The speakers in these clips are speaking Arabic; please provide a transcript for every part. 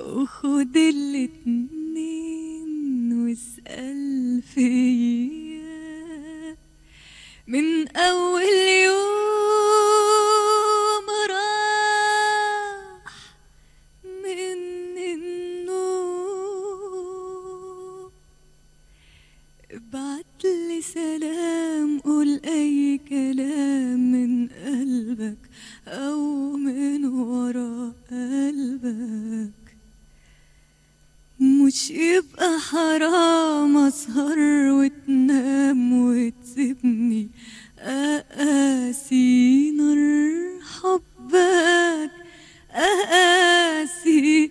وخد الاتنين واسأل فيا. من أول يوم راح من النوم. ابعت لي سلام قول أي كلام من قلبك أو من ورا قلبك. مش يبقى حرام أسهر وتنام وتسيبني. أقاسي نار حبك أقاسي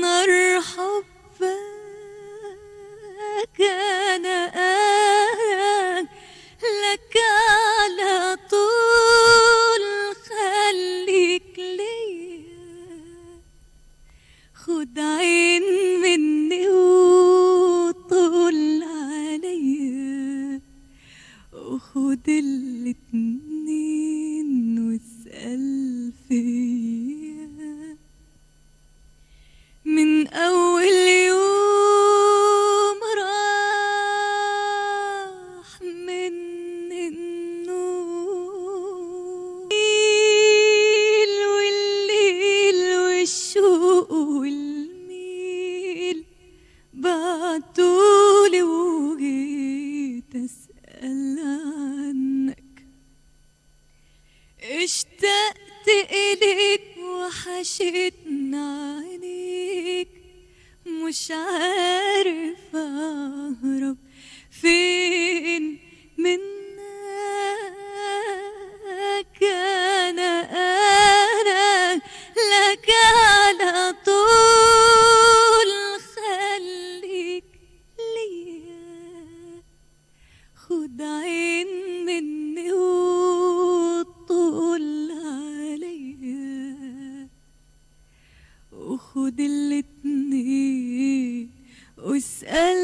نار حبك أنا آن لك على طول خليك ليا. خد عين وخد الاتنين واسأل فيا من أول يوم راح من الليل والليل والشوق والميل بعتولي اشتقت إليك وحشتنا عليك. مش عارف أهرب فين منك. أنا أنا لك على طول. خليك ليا. خد عيني خد الاتنين واسأل